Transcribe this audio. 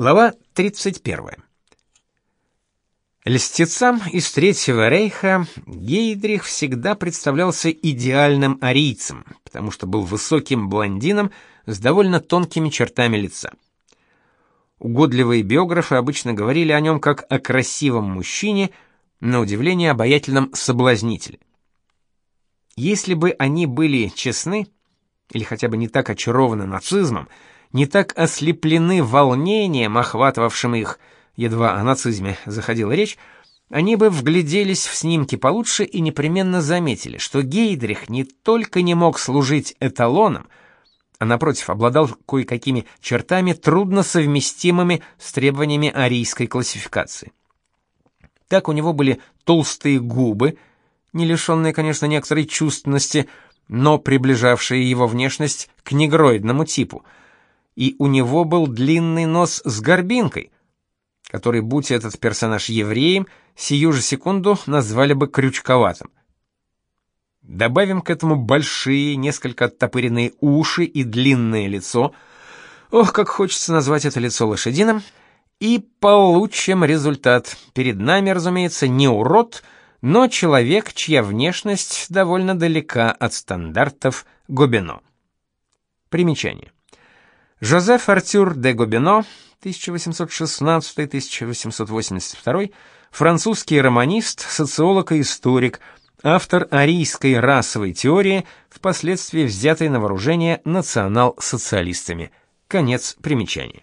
Глава 31. Льстецам из Третьего рейха Гейдрих всегда представлялся идеальным арийцем, потому что был высоким блондином с довольно тонкими чертами лица. Угодливые биографы обычно говорили о нем как о красивом мужчине, на удивление обаятельном соблазнителе. Если бы они были честны, или хотя бы не так очарованы нацизмом, не так ослеплены волнением, охватывавшим их, едва о нацизме заходила речь, они бы вгляделись в снимки получше и непременно заметили, что Гейдрих не только не мог служить эталоном, а напротив обладал кое-какими чертами трудно совместимыми с требованиями арийской классификации. Так у него были толстые губы, не лишенные, конечно, некоторой чувственности, но приближавшие его внешность к негроидному типу. И у него был длинный нос с горбинкой, который, будь этот персонаж евреем, сию же секунду назвали бы крючковатым. Добавим к этому большие, несколько оттопыренные уши и длинное лицо. Ох, как хочется назвать это лицо лошадиным. И получим результат. Перед нами, разумеется, не урод, но человек, чья внешность довольно далека от стандартов Гобино. Примечание. Жозеф Артюр де Гобино, 1816-1882, французский романист, социолог и историк, автор арийской расовой теории, впоследствии взятой на вооружение национал-социалистами. Конец примечания.